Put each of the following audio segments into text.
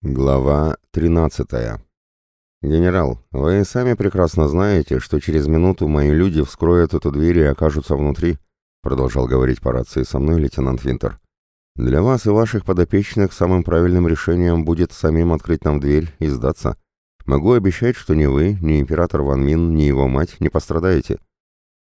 Глава 13. «Генерал, вы сами прекрасно знаете, что через минуту мои люди вскроют эту дверь и окажутся внутри», продолжал говорить по рации со мной лейтенант Винтер. «Для вас и ваших подопечных самым правильным решением будет самим открыть нам дверь и сдаться. Могу обещать, что ни вы, ни император Ван Мин, ни его мать не пострадаете».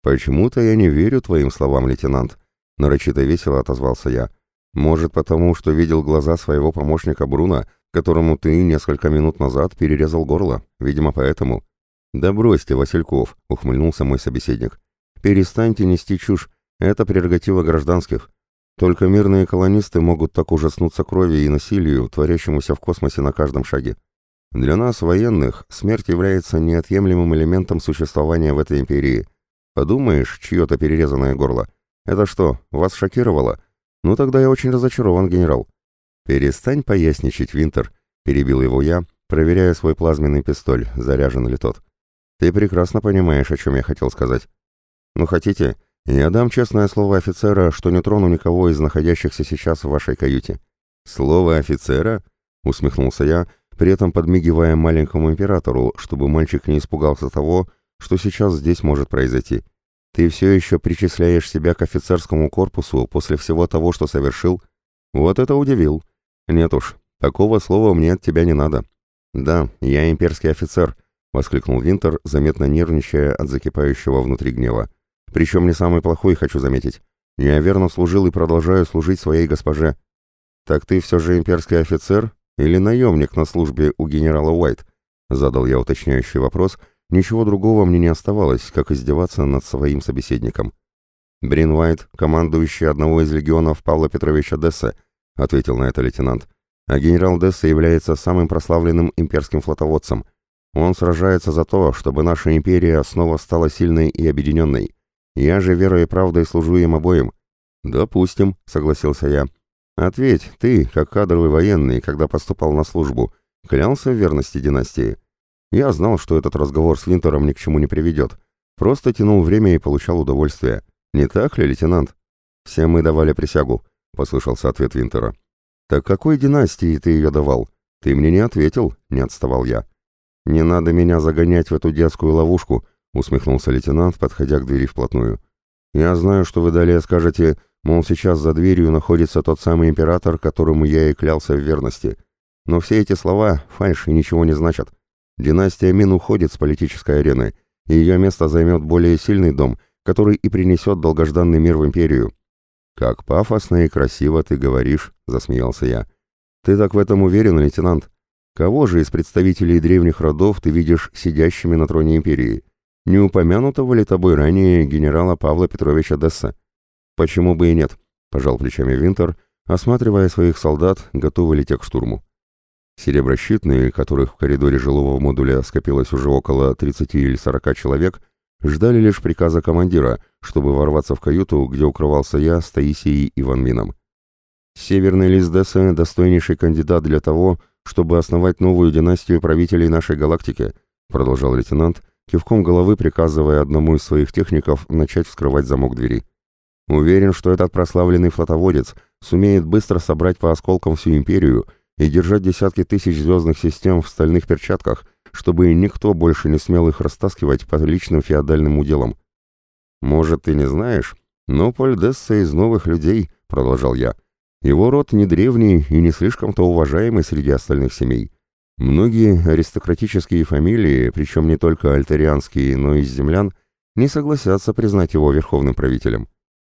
«Почему-то я не верю твоим словам, лейтенант», нарочито весело отозвался я. «Может, потому что видел глаза своего помощника Бруна, которому ты несколько минут назад перерезал горло, видимо, поэтому. Да бросьте, Васильков, ухмыльнулся мой собеседник. Перестаньте нести чушь, это прерогатива гражданских. Только мирные колонисты могут так ужаснуться крови и насилию, творящемуся в космосе на каждом шаге. Для нас, военных, смерть является неотъемлемым элементом существования в этой империи. Подумаешь, чье-то перерезанное горло. Это что, вас шокировало? Ну тогда я очень разочарован, генерал. «Перестань поясничать, Винтер», — перебил его я, проверяя свой плазменный пистоль, заряжен ли тот. «Ты прекрасно понимаешь, о чем я хотел сказать. Ну, хотите, я дам честное слово офицера, что не трону никого из находящихся сейчас в вашей каюте». «Слово офицера?» — усмехнулся я, при этом подмигивая маленькому императору, чтобы мальчик не испугался того, что сейчас здесь может произойти. «Ты все еще причисляешь себя к офицерскому корпусу после всего того, что совершил?» «Вот это удивил. «Нет уж, такого слова мне от тебя не надо». «Да, я имперский офицер», — воскликнул Винтер, заметно нервничая от закипающего внутри гнева. «Причем не самый плохой, хочу заметить. Я верно служил и продолжаю служить своей госпоже». «Так ты все же имперский офицер или наемник на службе у генерала Уайт?» Задал я уточняющий вопрос. Ничего другого мне не оставалось, как издеваться над своим собеседником. Брин Уайт, командующий одного из легионов Павла Петровича Десса, — ответил на это лейтенант. «А генерал Десса является самым прославленным имперским флотоводцем. Он сражается за то, чтобы наша империя снова стала сильной и объединенной. Я же верой и правдой служу им обоим». «Допустим», — согласился я. «Ответь, ты, как кадровый военный, когда поступал на службу, клялся в верности династии?» Я знал, что этот разговор с Винтером ни к чему не приведет. Просто тянул время и получал удовольствие. Не так ли, лейтенант? Все мы давали присягу. — послышался ответ Винтера. «Так какой династии ты ее давал? Ты мне не ответил», — не отставал я. «Не надо меня загонять в эту детскую ловушку», — усмехнулся лейтенант, подходя к двери вплотную. «Я знаю, что вы далее скажете, мол, сейчас за дверью находится тот самый император, которому я и клялся в верности. Но все эти слова — фальшь и ничего не значат. Династия Мин уходит с политической арены, и ее место займет более сильный дом, который и принесет долгожданный мир в империю. «Как пафосно и красиво ты говоришь», — засмеялся я. «Ты так в этом уверен, лейтенант? Кого же из представителей древних родов ты видишь сидящими на троне империи? Не упомянутого ли тобой ранее генерала Павла Петровича Десса?» «Почему бы и нет?» — пожал плечами Винтер, осматривая своих солдат, готовый ли к штурму. Сереброщитные, которых в коридоре жилого модуля скопилось уже около 30 или 40 человек, Ждали лишь приказа командира, чтобы ворваться в каюту, где укрывался я с Таисией и Ван Мином. Северный лист Десса – достойнейший кандидат для того, чтобы основать новую династию правителей нашей галактики, продолжал лейтенант, кивком головы приказывая одному из своих техников начать вскрывать замок двери. Уверен, что этот прославленный флотоводец сумеет быстро собрать по осколкам всю империю и держать десятки тысяч звездных систем в стальных перчатках, чтобы никто больше не смел их растаскивать по личным феодальным уделам. «Может, ты не знаешь, но Поль Десса из новых людей», — продолжал я. «Его род не древний и не слишком-то уважаемый среди остальных семей. Многие аристократические фамилии, причем не только альтерианские, но и землян, не согласятся признать его верховным правителем.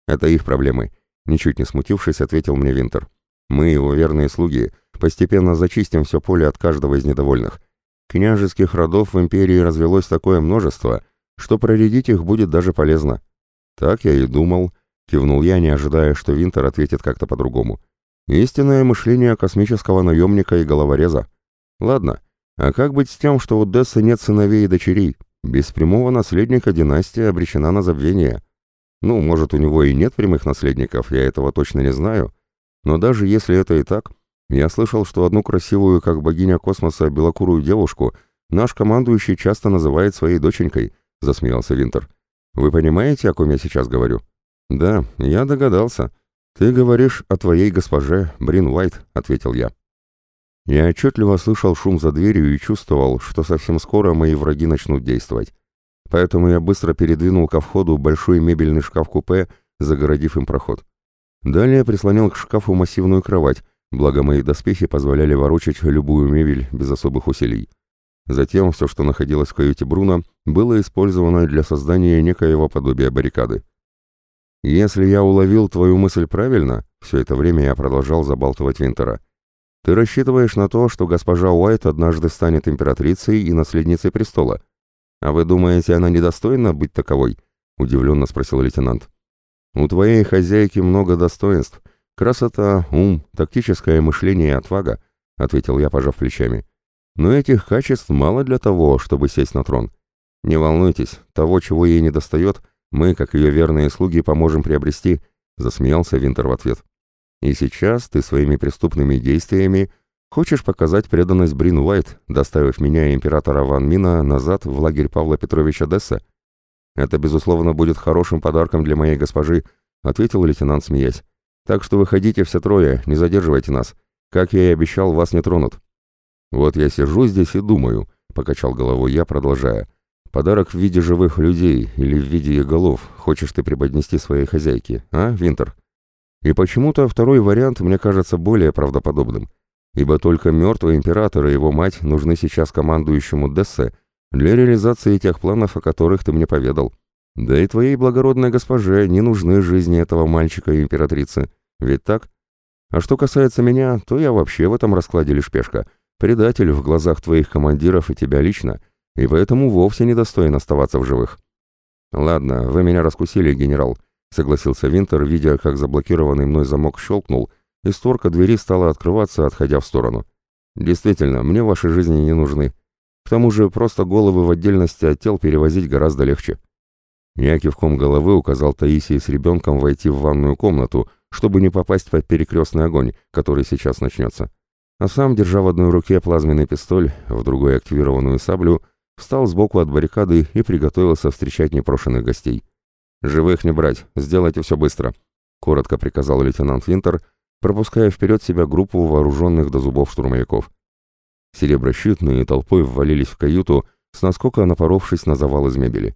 Это их проблемы», — ничуть не смутившись, ответил мне Винтер. «Мы, его верные слуги, постепенно зачистим все поле от каждого из недовольных, Княжеских родов в империи развелось такое множество, что проредить их будет даже полезно. Так я и думал, кивнул я, не ожидая, что Винтер ответит как-то по-другому. Истинное мышление космического наемника и головореза. Ладно, а как быть с тем, что у Дессы нет сыновей и дочерей? Без прямого наследника династия обречена на забвение. Ну, может, у него и нет прямых наследников, я этого точно не знаю. Но даже если это и так, я слышал, что одну красивую, как богиня космоса, белокурую девушку наш командующий часто называет своей доченькой, засмеялся Винтер. Вы понимаете, о ком я сейчас говорю? Да, я догадался. Ты говоришь о твоей госпоже, Брин Уайт, ответил я. Я отчетливо слышал шум за дверью и чувствовал, что совсем скоро мои враги начнут действовать. Поэтому я быстро передвинул ко входу большой мебельный шкаф-купе, загородив им проход. Далее прислонил к шкафу массивную кровать, благо мои доспехи позволяли ворочать любую мебель без особых усилий. Затем все, что находилось в каюте Бруно, было использовано для создания некоего подобия баррикады. «Если я уловил твою мысль правильно», все это время я продолжал забалтывать Винтера, «ты рассчитываешь на то, что госпожа Уайт однажды станет императрицей и наследницей престола. А вы думаете, она недостойна быть таковой?» — удивленно спросил лейтенант. «У твоей хозяйки много достоинств. Красота, ум, тактическое мышление и отвага», — ответил я, пожав плечами. «Но этих качеств мало для того, чтобы сесть на трон. Не волнуйтесь, того, чего ей недостает, мы, как ее верные слуги, поможем приобрести», — засмеялся Винтер в ответ. «И сейчас ты своими преступными действиями хочешь показать преданность Брин Уайт, доставив меня и императора Ван Мина назад в лагерь Павла Петровича Десса?» «Это, безусловно, будет хорошим подарком для моей госпожи», — ответил лейтенант, смеясь. «Так что выходите все трое, не задерживайте нас. Как я и обещал, вас не тронут». «Вот я сижу здесь и думаю», — покачал головой я, продолжая. «Подарок в виде живых людей или в виде их голов хочешь ты преподнести своей хозяйке, а, Винтер?» И почему-то второй вариант мне кажется более правдоподобным, ибо только мертвый император и его мать нужны сейчас командующему Дессе для реализации тех планов, о которых ты мне поведал. Да и твоей благородной госпоже не нужны жизни этого мальчика и императрицы. Ведь так? А что касается меня, то я вообще в этом раскладе лишь пешка. Предатель в глазах твоих командиров и тебя лично, и поэтому вовсе не достоин оставаться в живых. Ладно, вы меня раскусили, генерал, согласился Винтер, видя, как заблокированный мной замок щелкнул, и створка двери стала открываться, отходя в сторону. Действительно, мне ваши жизни не нужны. К тому же просто головы в отдельности от тел перевозить гораздо легче. Я кивком головы указал Таисии с ребенком войти в ванную комнату, чтобы не попасть под перекрестный огонь, который сейчас начнется. А сам, держа в одной руке плазменный пистоль, в другой активированную саблю, встал сбоку от баррикады и приготовился встречать непрошенных гостей. «Живых не брать, сделайте все быстро», — коротко приказал лейтенант Винтер, пропуская вперед себя группу вооруженных до зубов штурмовиков. Сереброщитные толпой ввалились в каюту, с наскока напоровшись на завал из мебели.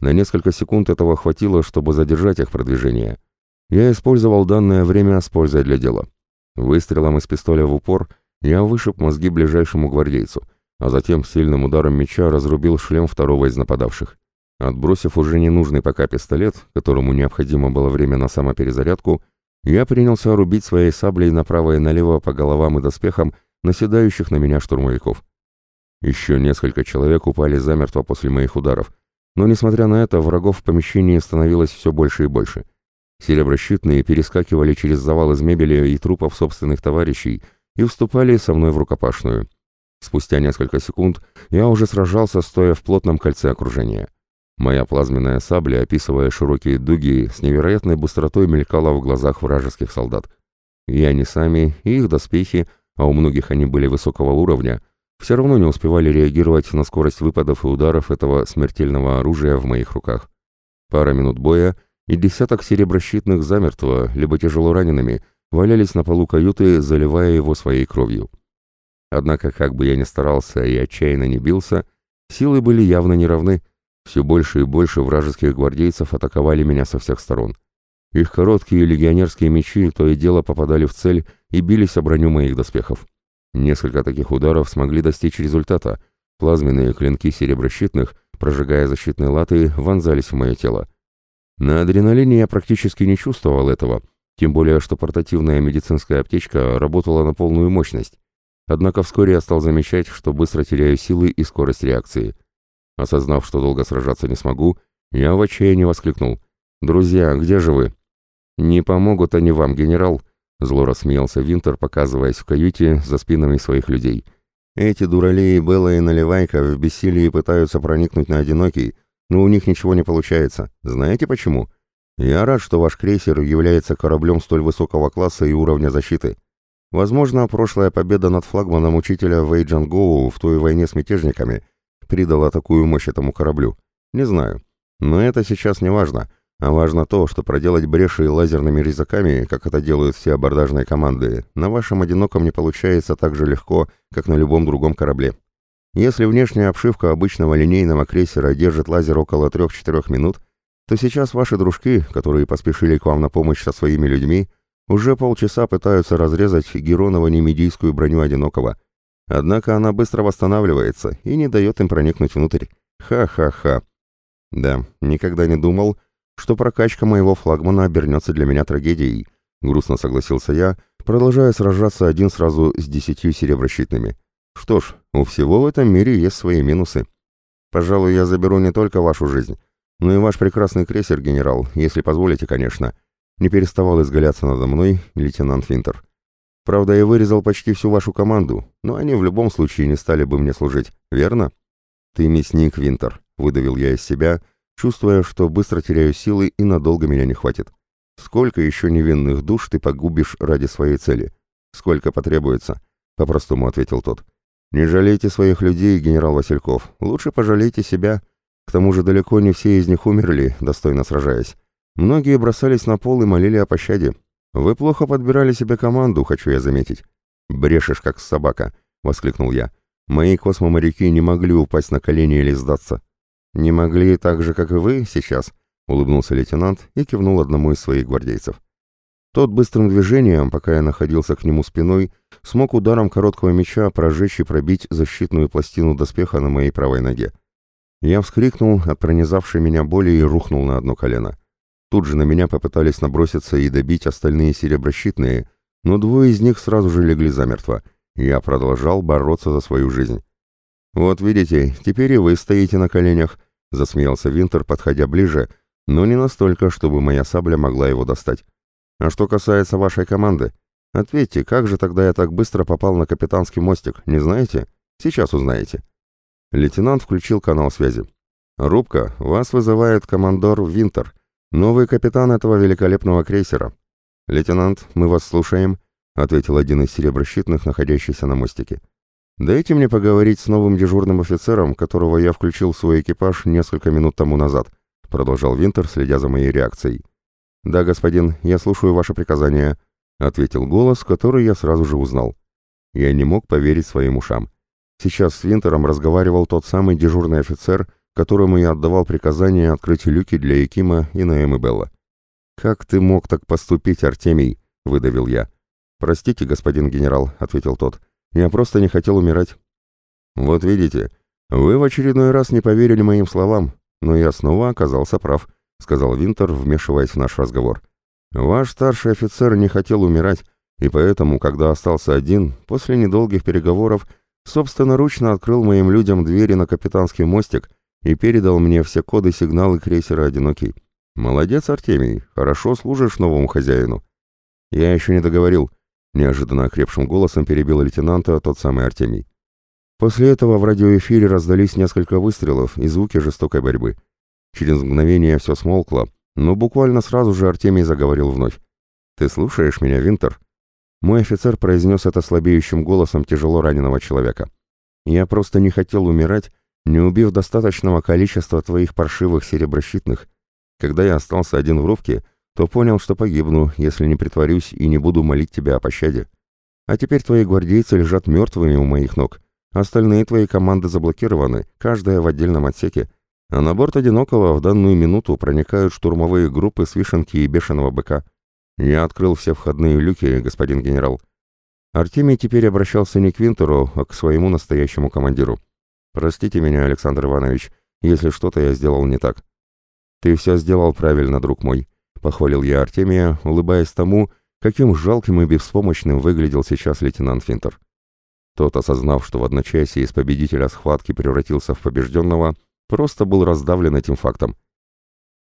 На несколько секунд этого хватило, чтобы задержать их продвижение. Я использовал данное время с пользой для дела. Выстрелом из пистоля в упор я вышиб мозги ближайшему гвардейцу, а затем сильным ударом меча разрубил шлем второго из нападавших. Отбросив уже ненужный пока пистолет, которому необходимо было время на самоперезарядку, я принялся рубить своей саблей направо и налево по головам и доспехам наседающих на меня штурмовиков. Еще несколько человек упали замертво после моих ударов, но, несмотря на это, врагов в помещении становилось все больше и больше. Сереброщитные перескакивали через завал из мебели и трупов собственных товарищей и вступали со мной в рукопашную. Спустя несколько секунд я уже сражался, стоя в плотном кольце окружения. Моя плазменная сабля, описывая широкие дуги, с невероятной быстротой мелькала в глазах вражеских солдат. И они сами, и их доспехи а у многих они были высокого уровня, все равно не успевали реагировать на скорость выпадов и ударов этого смертельного оружия в моих руках. Пара минут боя, и десяток сереброщитных замертво, либо тяжело ранеными, валялись на полу каюты, заливая его своей кровью. Однако, как бы я ни старался и отчаянно не бился, силы были явно неравны, все больше и больше вражеских гвардейцев атаковали меня со всех сторон. Их короткие легионерские мечи то и дело попадали в цель и бились о броню моих доспехов. Несколько таких ударов смогли достичь результата. Плазменные клинки сереброщитных, прожигая защитные латы, вонзались в мое тело. На адреналине я практически не чувствовал этого, тем более что портативная медицинская аптечка работала на полную мощность. Однако вскоре я стал замечать, что быстро теряю силы и скорость реакции. Осознав, что долго сражаться не смогу, я в отчаянии воскликнул. «Друзья, где же вы?» «Не помогут они вам, генерал», — зло рассмеялся Винтер, показываясь в каюте за спинами своих людей. «Эти дуралеи Белла и Наливайка в бессилии пытаются проникнуть на Одинокий, но у них ничего не получается. Знаете почему? Я рад, что ваш крейсер является кораблем столь высокого класса и уровня защиты. Возможно, прошлая победа над флагманом учителя Вейджан Гоу в той войне с мятежниками придала такую мощь этому кораблю. Не знаю. Но это сейчас не важно. А важно то, что проделать бреши лазерными резаками, как это делают все абордажные команды, на вашем одиноком не получается так же легко, как на любом другом корабле. Если внешняя обшивка обычного линейного крейсера держит лазер около 3-4 минут, то сейчас ваши дружки, которые поспешили к вам на помощь со своими людьми, уже полчаса пытаются разрезать героново-немедийскую броню одинокого. Однако она быстро восстанавливается и не дает им проникнуть внутрь. Ха-ха-ха. Да, никогда не думал, что прокачка моего флагмана обернется для меня трагедией, грустно согласился я, продолжая сражаться один сразу с десятью сереброщитными. Что ж, у всего в этом мире есть свои минусы. Пожалуй, я заберу не только вашу жизнь, но и ваш прекрасный крейсер, генерал, если позволите, конечно. Не переставал изгаляться надо мной лейтенант Винтер. Правда, я вырезал почти всю вашу команду, но они в любом случае не стали бы мне служить, верно? Ты мясник, Винтер, выдавил я из себя, чувствуя, что быстро теряю силы и надолго меня не хватит. Сколько еще невинных душ ты погубишь ради своей цели? Сколько потребуется? По-простому ответил тот. Не жалейте своих людей, генерал Васильков. Лучше пожалейте себя. К тому же далеко не все из них умерли, достойно сражаясь. Многие бросались на пол и молили о пощаде. Вы плохо подбирали себе команду, хочу я заметить. Брешешь, как собака, воскликнул я. Мои космоморяки не могли упасть на колени или сдаться. Не могли так же, как и вы сейчас, улыбнулся лейтенант и кивнул одному из своих гвардейцев. Тот быстрым движением, пока я находился к нему спиной, смог ударом короткого меча прожечь и пробить защитную пластину доспеха на моей правой ноге. Я вскрикнул от пронизавшей меня боли и рухнул на одно колено. Тут же на меня попытались наброситься и добить остальные сереброщитные, но двое из них сразу же легли замертво. Я продолжал бороться за свою жизнь. «Вот видите, теперь и вы стоите на коленях», — засмеялся Винтер, подходя ближе, но не настолько, чтобы моя сабля могла его достать. «А что касается вашей команды, ответьте, как же тогда я так быстро попал на капитанский мостик, не знаете? Сейчас узнаете». Лейтенант включил канал связи. «Рубка, вас вызывает командор Винтер», «Новый капитан этого великолепного крейсера». «Лейтенант, мы вас слушаем», — ответил один из сереброщитных, находящийся на мостике. «Дайте мне поговорить с новым дежурным офицером, которого я включил в свой экипаж несколько минут тому назад», — продолжал Винтер, следя за моей реакцией. «Да, господин, я слушаю ваше приказание», — ответил голос, который я сразу же узнал. Я не мог поверить своим ушам. Сейчас с Винтером разговаривал тот самый дежурный офицер, которому я отдавал приказание открыть люки для Якима и Наэмы Белла. «Как ты мог так поступить, Артемий?» — выдавил я. «Простите, господин генерал», — ответил тот. «Я просто не хотел умирать». «Вот видите, вы в очередной раз не поверили моим словам, но я снова оказался прав», — сказал Винтер, вмешиваясь в наш разговор. «Ваш старший офицер не хотел умирать, и поэтому, когда остался один, после недолгих переговоров, собственноручно открыл моим людям двери на капитанский мостик и передал мне все коды сигналы крейсера «Одинокий». «Молодец, Артемий, хорошо служишь новому хозяину». «Я еще не договорил», — неожиданно окрепшим голосом перебил лейтенанта тот самый Артемий. После этого в радиоэфире раздались несколько выстрелов и звуки жестокой борьбы. Через мгновение все смолкло, но буквально сразу же Артемий заговорил вновь. «Ты слушаешь меня, Винтер?» Мой офицер произнес это слабеющим голосом тяжело раненого человека. «Я просто не хотел умирать не убив достаточного количества твоих паршивых сереброщитных. Когда я остался один в рубке, то понял, что погибну, если не притворюсь и не буду молить тебя о пощаде. А теперь твои гвардейцы лежат мертвыми у моих ног. Остальные твои команды заблокированы, каждая в отдельном отсеке. А на борт «Одинокого» в данную минуту проникают штурмовые группы с вишенки и бешеного быка. Я открыл все входные люки, господин генерал. Артемий теперь обращался не к Винтеру, а к своему настоящему командиру. Простите меня, Александр Иванович, если что-то я сделал не так. Ты все сделал правильно, друг мой, похвалил я Артемия, улыбаясь тому, каким жалким и беспомощным выглядел сейчас лейтенант Финтер. Тот, осознав, что в одночасье из победителя схватки превратился в побежденного, просто был раздавлен этим фактом.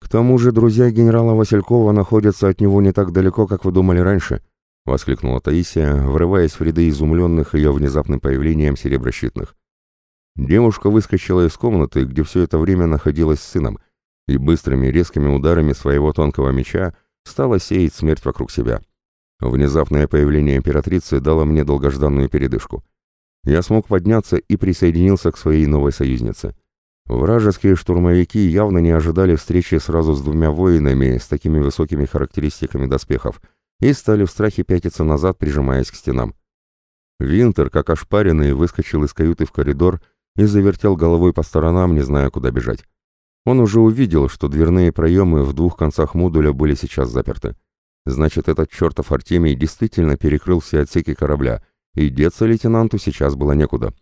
«К тому же друзья генерала Василькова находятся от него не так далеко, как вы думали раньше», — воскликнула Таисия, врываясь в ряды изумленных ее внезапным появлением сереброщитных. Девушка выскочила из комнаты, где все это время находилась с сыном, и быстрыми резкими ударами своего тонкого меча стала сеять смерть вокруг себя. Внезапное появление императрицы дало мне долгожданную передышку. Я смог подняться и присоединился к своей новой союзнице. Вражеские штурмовики явно не ожидали встречи сразу с двумя воинами с такими высокими характеристиками доспехов и стали в страхе пятиться назад, прижимаясь к стенам. Винтер, как ошпаренный, выскочил из каюты в коридор и завертел головой по сторонам, не зная, куда бежать. Он уже увидел, что дверные проемы в двух концах модуля были сейчас заперты. Значит, этот чертов Артемий действительно перекрыл все отсеки корабля, и деться лейтенанту сейчас было некуда.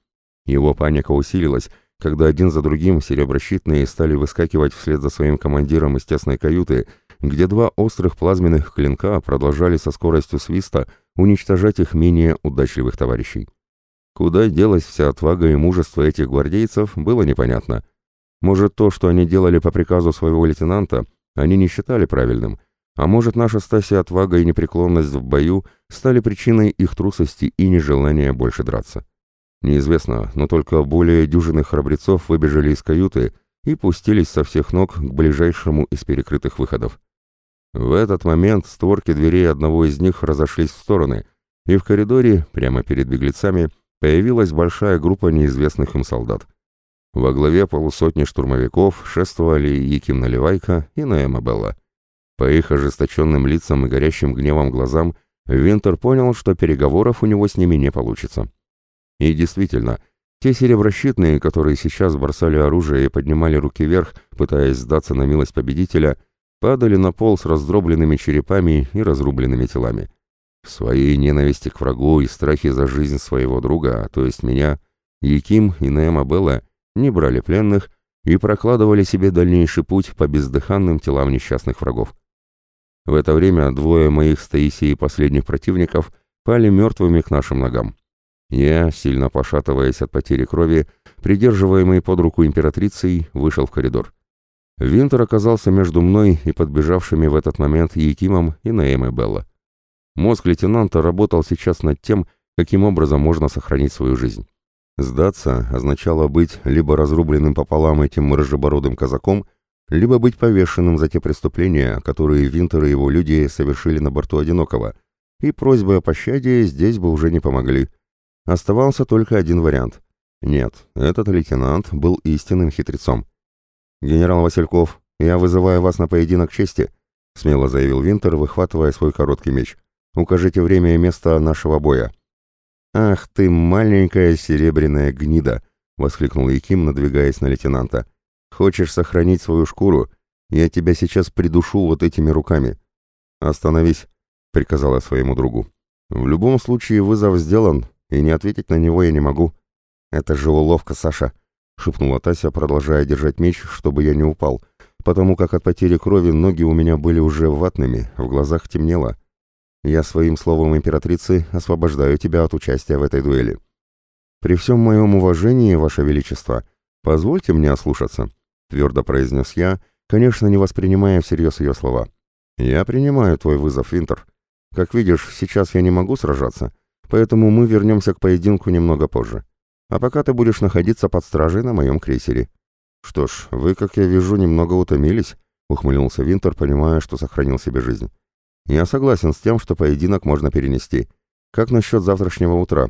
Его паника усилилась, когда один за другим сереброщитные стали выскакивать вслед за своим командиром из тесной каюты, где два острых плазменных клинка продолжали со скоростью свиста уничтожать их менее удачливых товарищей. Куда делась вся отвага и мужество этих гвардейцев, было непонятно. Может, то, что они делали по приказу своего лейтенанта, они не считали правильным, а может, наша Стасия отвага и непреклонность в бою стали причиной их трусости и нежелания больше драться. Неизвестно, но только более дюжины храбрецов выбежали из каюты и пустились со всех ног к ближайшему из перекрытых выходов. В этот момент створки дверей одного из них разошлись в стороны, и в коридоре, прямо перед беглецами, появилась большая группа неизвестных им солдат. Во главе полусотни штурмовиков шествовали Яким Наливайко и Наэма Белла. По их ожесточенным лицам и горящим гневом глазам Винтер понял, что переговоров у него с ними не получится. И действительно, те сереброщитные, которые сейчас бросали оружие и поднимали руки вверх, пытаясь сдаться на милость победителя, падали на пол с раздробленными черепами и разрубленными телами. В своей ненависти к врагу и страхе за жизнь своего друга, то есть меня, Яким и Неэма Белла не брали пленных и прокладывали себе дальнейший путь по бездыханным телам несчастных врагов. В это время двое моих с Таисией последних противников пали мертвыми к нашим ногам. Я, сильно пошатываясь от потери крови, придерживаемый под руку императрицей, вышел в коридор. Винтер оказался между мной и подбежавшими в этот момент Якимом и Наэмой Белла. Мозг лейтенанта работал сейчас над тем, каким образом можно сохранить свою жизнь. Сдаться означало быть либо разрубленным пополам этим рыжебородым казаком, либо быть повешенным за те преступления, которые Винтер и его люди совершили на борту Одинокого, и просьбы о пощаде здесь бы уже не помогли. Оставался только один вариант. Нет, этот лейтенант был истинным хитрецом. «Генерал Васильков, я вызываю вас на поединок чести», — смело заявил Винтер, выхватывая свой короткий меч. «Укажите время и место нашего боя». «Ах ты, маленькая серебряная гнида!» — воскликнул Яким, надвигаясь на лейтенанта. «Хочешь сохранить свою шкуру? Я тебя сейчас придушу вот этими руками». «Остановись», — приказал я своему другу. «В любом случае вызов сделан, и не ответить на него я не могу». «Это же уловка, Саша», — шепнула Тася, продолжая держать меч, чтобы я не упал, потому как от потери крови ноги у меня были уже ватными, в глазах темнело. Я своим словом императрицы освобождаю тебя от участия в этой дуэли. При всем моем уважении, Ваше Величество, позвольте мне ослушаться, твердо произнес я, конечно, не воспринимая всерьез ее слова. Я принимаю твой вызов, Винтер. Как видишь, сейчас я не могу сражаться, поэтому мы вернемся к поединку немного позже. А пока ты будешь находиться под стражей на моем крейсере». «Что ж, вы, как я вижу, немного утомились», — ухмыльнулся Винтер, понимая, что сохранил себе жизнь. «Я согласен с тем, что поединок можно перенести. Как насчет завтрашнего утра?»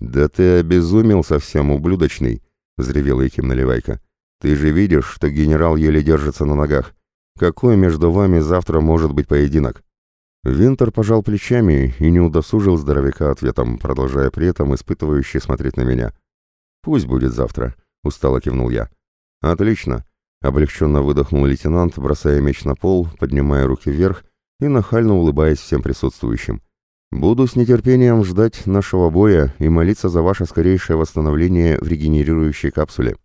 «Да ты обезумел совсем, ублюдочный», — взревел Яким Наливайка. «Ты же видишь, что генерал еле держится на ногах. Какой между вами завтра может быть поединок?» Винтер пожал плечами и не удосужил здоровяка ответом, продолжая при этом испытывающе смотреть на меня. «Пусть будет завтра», — устало кивнул я. «Отлично», — облегченно выдохнул лейтенант, бросая меч на пол, поднимая руки вверх и нахально улыбаясь всем присутствующим. «Буду с нетерпением ждать нашего боя и молиться за ваше скорейшее восстановление в регенерирующей капсуле».